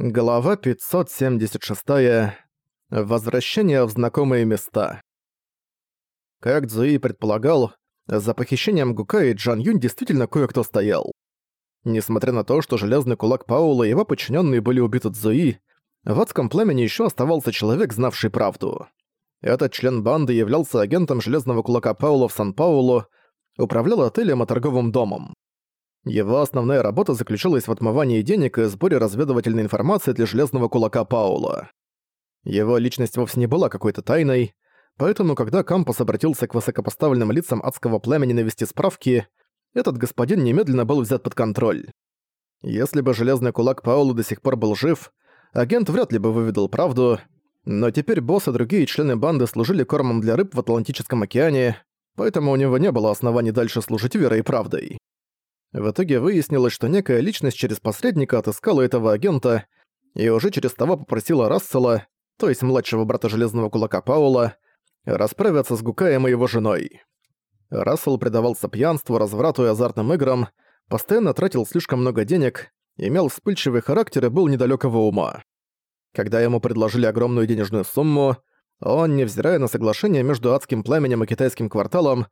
Глава 576. Возвращение в знакомые места. Как Цзуи предполагал, за похищением Гука и Джан Юнь действительно кое-кто стоял. Несмотря на то, что железный кулак Паула и его подчиненные были убиты Цзуи, в адском племени еще оставался человек, знавший правду. Этот член банды являлся агентом железного кулака Паула в Сан-Паулу, управлял отелем и торговым домом. Его основная работа заключалась в отмывании денег и сборе разведывательной информации для железного кулака Паула. Его личность вовсе не была какой-то тайной, поэтому когда Кампус обратился к высокопоставленным лицам адского племени навести справки, этот господин немедленно был взят под контроль. Если бы железный кулак Паула до сих пор был жив, агент вряд ли бы выведал правду, но теперь босс и другие члены банды служили кормом для рыб в Атлантическом океане, поэтому у него не было оснований дальше служить верой и правдой. В итоге выяснилось, что некая личность через посредника отыскала этого агента и уже через того попросила Рассела, то есть младшего брата Железного Кулака Паула, расправиться с Гукаем и его женой. Рассел предавался пьянству, разврату и азартным играм, постоянно тратил слишком много денег, имел вспыльчивый характер и был недалекого ума. Когда ему предложили огромную денежную сумму, он, невзирая на соглашение между адским пламенем и китайским кварталом,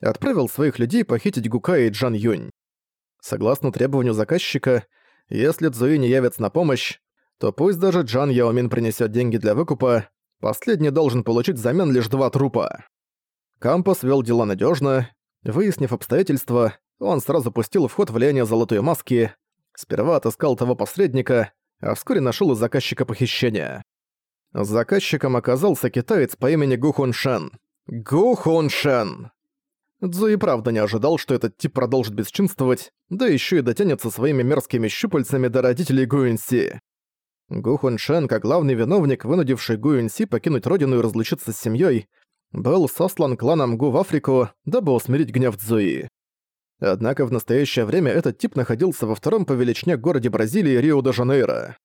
отправил своих людей похитить Гукая и Джан Юнь. Согласно требованию заказчика, если Цзуи не явится на помощь, то пусть даже Джан Яомин принесет деньги для выкупа, последний должен получить взамен лишь два трупа. Кампус вел дела надежно. Выяснив обстоятельства, он сразу пустил в ход влияние Золотой Маски, сперва отыскал того посредника, а вскоре нашел и заказчика похищения. Заказчиком оказался китаец по имени Гу Хун! Цзу и правда не ожидал, что этот тип продолжит бесчинствовать, да еще и дотянется своими мерзкими щупальцами до родителей Гуинси. Гу Хуншен, как главный виновник, вынудивший Гуинси покинуть родину и разлучиться с семьей, был сослан кланом Гу в Африку, дабы усмирить гнев Цзуи. Однако в настоящее время этот тип находился во втором по величине городе Бразилии Рио-де-Жанейро.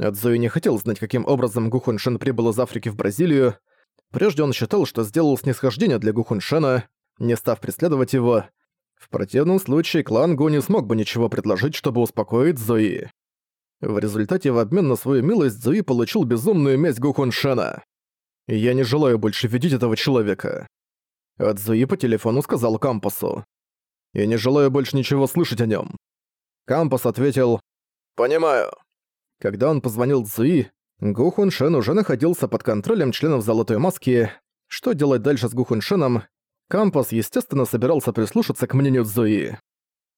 Цзуи не хотел знать, каким образом Гу Хуншен прибыл из Африки в Бразилию. Прежде он считал, что сделал снисхождение для Гу Хуншена, не став преследовать его. В противном случае клан Гу не смог бы ничего предложить, чтобы успокоить Зои. В результате в обмен на свою милость Зои получил безумную месть Гу Хуншена. «Я не желаю больше видеть этого человека». От Зои по телефону сказал Кампусу. «Я не желаю больше ничего слышать о нем. Кампус ответил «Понимаю». Когда он позвонил Цзуи, Гу Хуншен уже находился под контролем членов Золотой Маски. Что делать дальше с Гу Хуншеном, Кампус, естественно, собирался прислушаться к мнению Цзуи.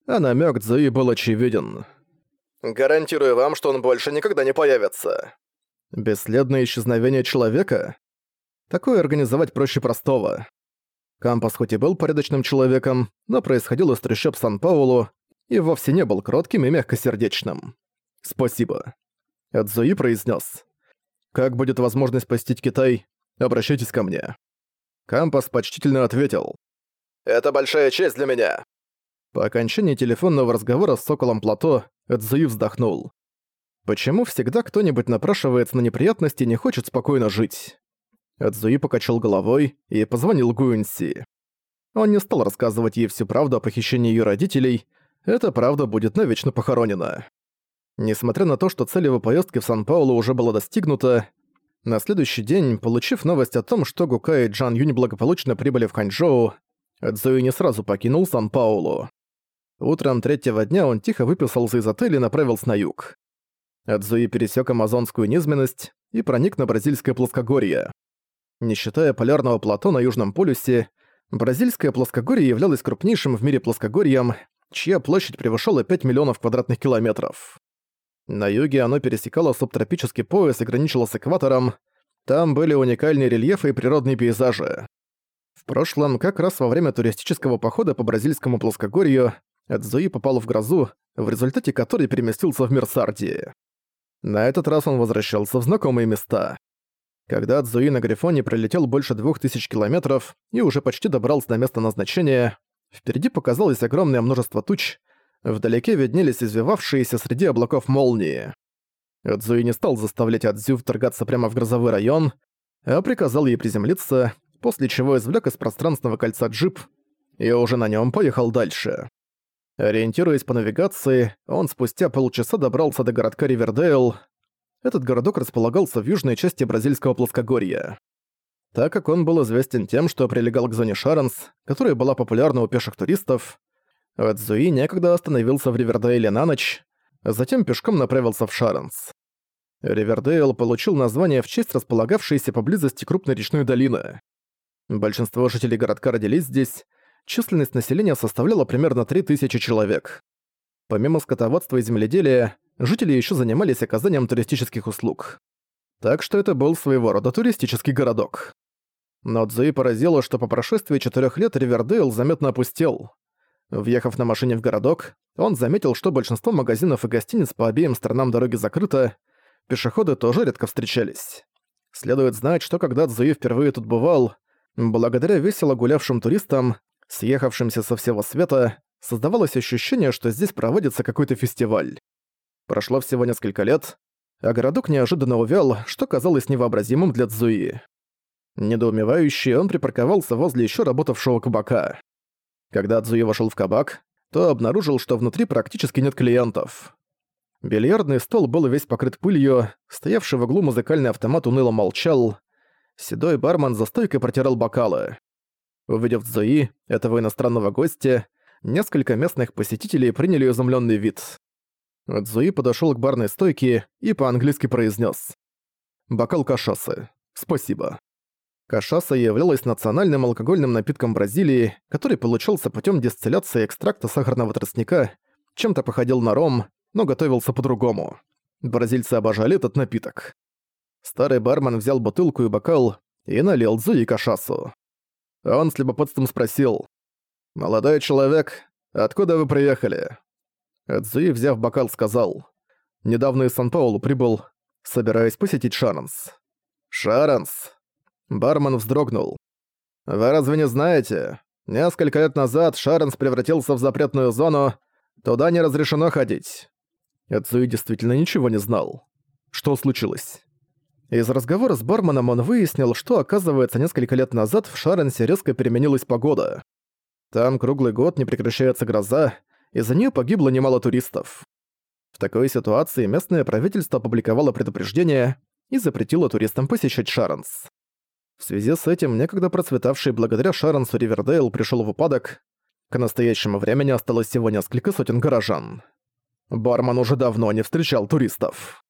А намёк Цзуи был очевиден. «Гарантирую вам, что он больше никогда не появится». Бесследное исчезновение человека? Такое организовать проще простого. Кампус хоть и был порядочным человеком, но происходил из трещоб Сан-Паулу и вовсе не был кротким и мягкосердечным. «Спасибо». Эдзуи произнес: «Как будет возможность посетить Китай, обращайтесь ко мне». Кампас почтительно ответил. «Это большая честь для меня!» По окончании телефонного разговора с Соколом Плато Эдзуи вздохнул. «Почему всегда кто-нибудь напрашивается на неприятности и не хочет спокойно жить?» Эдзуи покачал головой и позвонил Гуинси. Он не стал рассказывать ей всю правду о похищении ее родителей, эта правда будет навечно похоронена. Несмотря на то, что цель его поездки в Сан-Паулу уже была достигнута, на следующий день, получив новость о том, что Гука и Джан Юнь благополучно прибыли в Ханчжоу, Цзуи не сразу покинул Сан-Паулу. Утром третьего дня он тихо выписался из отеля и направился на юг. Цзуи пересек амазонскую низменность и проник на бразильское плоскогорье. Не считая полярного плато на Южном полюсе, бразильское плоскогорье являлось крупнейшим в мире плоскогорьем, чья площадь превышала 5 миллионов квадратных километров. На юге оно пересекало субтропический пояс и граничило с экватором. Там были уникальные рельефы и природные пейзажи. В прошлом, как раз во время туристического похода по бразильскому плоскогорью, Эдзуи попал в грозу, в результате которой переместился в мир Сардии. На этот раз он возвращался в знакомые места. Когда Цзуи на Грифоне пролетел больше двух тысяч километров и уже почти добрался до места назначения, впереди показалось огромное множество туч, Вдалеке виднелись извивавшиеся среди облаков молнии. Эдзуи не стал заставлять Адзю вторгаться прямо в грозовой район, а приказал ей приземлиться, после чего извлек из пространственного кольца джип и уже на нем поехал дальше. Ориентируясь по навигации, он спустя полчаса добрался до городка Ривердейл. этот городок располагался в южной части бразильского плоскогорья. Так как он был известен тем, что прилегал к зоне Шаранс, которая была популярна у пеших туристов, Эдзуи некогда остановился в Ривердейле на ночь, затем пешком направился в Шаранс. Ривердейл получил название в честь располагавшейся поблизости крупной речной долины. Большинство жителей городка родились здесь, численность населения составляла примерно 3000 человек. Помимо скотоводства и земледелия, жители еще занимались оказанием туристических услуг. Так что это был своего рода туристический городок. Но Цзуи поразило, что по прошествии четырех лет Ривердейл заметно опустел. Въехав на машине в городок, он заметил, что большинство магазинов и гостиниц по обеим сторонам дороги закрыто, пешеходы тоже редко встречались. Следует знать, что когда Цзуи впервые тут бывал, благодаря весело гулявшим туристам, съехавшимся со всего света, создавалось ощущение, что здесь проводится какой-то фестиваль. Прошло всего несколько лет, а городок неожиданно увял, что казалось невообразимым для Цзуи. Недоумевающий, он припарковался возле еще работавшего кабака. Когда Цзуи вошел в кабак, то обнаружил, что внутри практически нет клиентов. Бильярдный стол был весь покрыт пылью, стоявший в углу музыкальный автомат уныло молчал. Седой бармен за стойкой протирал бокалы. Увидев Цзуи, этого иностранного гостя, несколько местных посетителей приняли изумленный вид. Цзуи подошел к барной стойке и по-английски произнес: «Бокал кашасы. Спасибо». Кашаса являлась национальным алкогольным напитком Бразилии, который получался путем дистилляции экстракта сахарного тростника, чем-то походил на ром, но готовился по-другому. Бразильцы обожали этот напиток. Старый бармен взял бутылку и бокал и налил Цзуи кашасу. Он с любопытством спросил. «Молодой человек, откуда вы приехали?» Цзуи, взяв бокал, сказал. «Недавно из Сан-Паулу прибыл, собираясь посетить Шаранс». «Шаранс?» Бармен вздрогнул. «Вы разве не знаете? Несколько лет назад Шаранс превратился в запретную зону, туда не разрешено ходить». Цзуи действительно ничего не знал. Что случилось? Из разговора с барменом он выяснил, что, оказывается, несколько лет назад в Шаренсе резко переменилась погода. Там круглый год не прекращается гроза, из-за нее погибло немало туристов. В такой ситуации местное правительство опубликовало предупреждение и запретило туристам посещать Шаранс. В связи с этим некогда процветавший благодаря Шарансу Ривердейл пришел в упадок. К настоящему времени осталось всего несколько сотен горожан. Бармен уже давно не встречал туристов.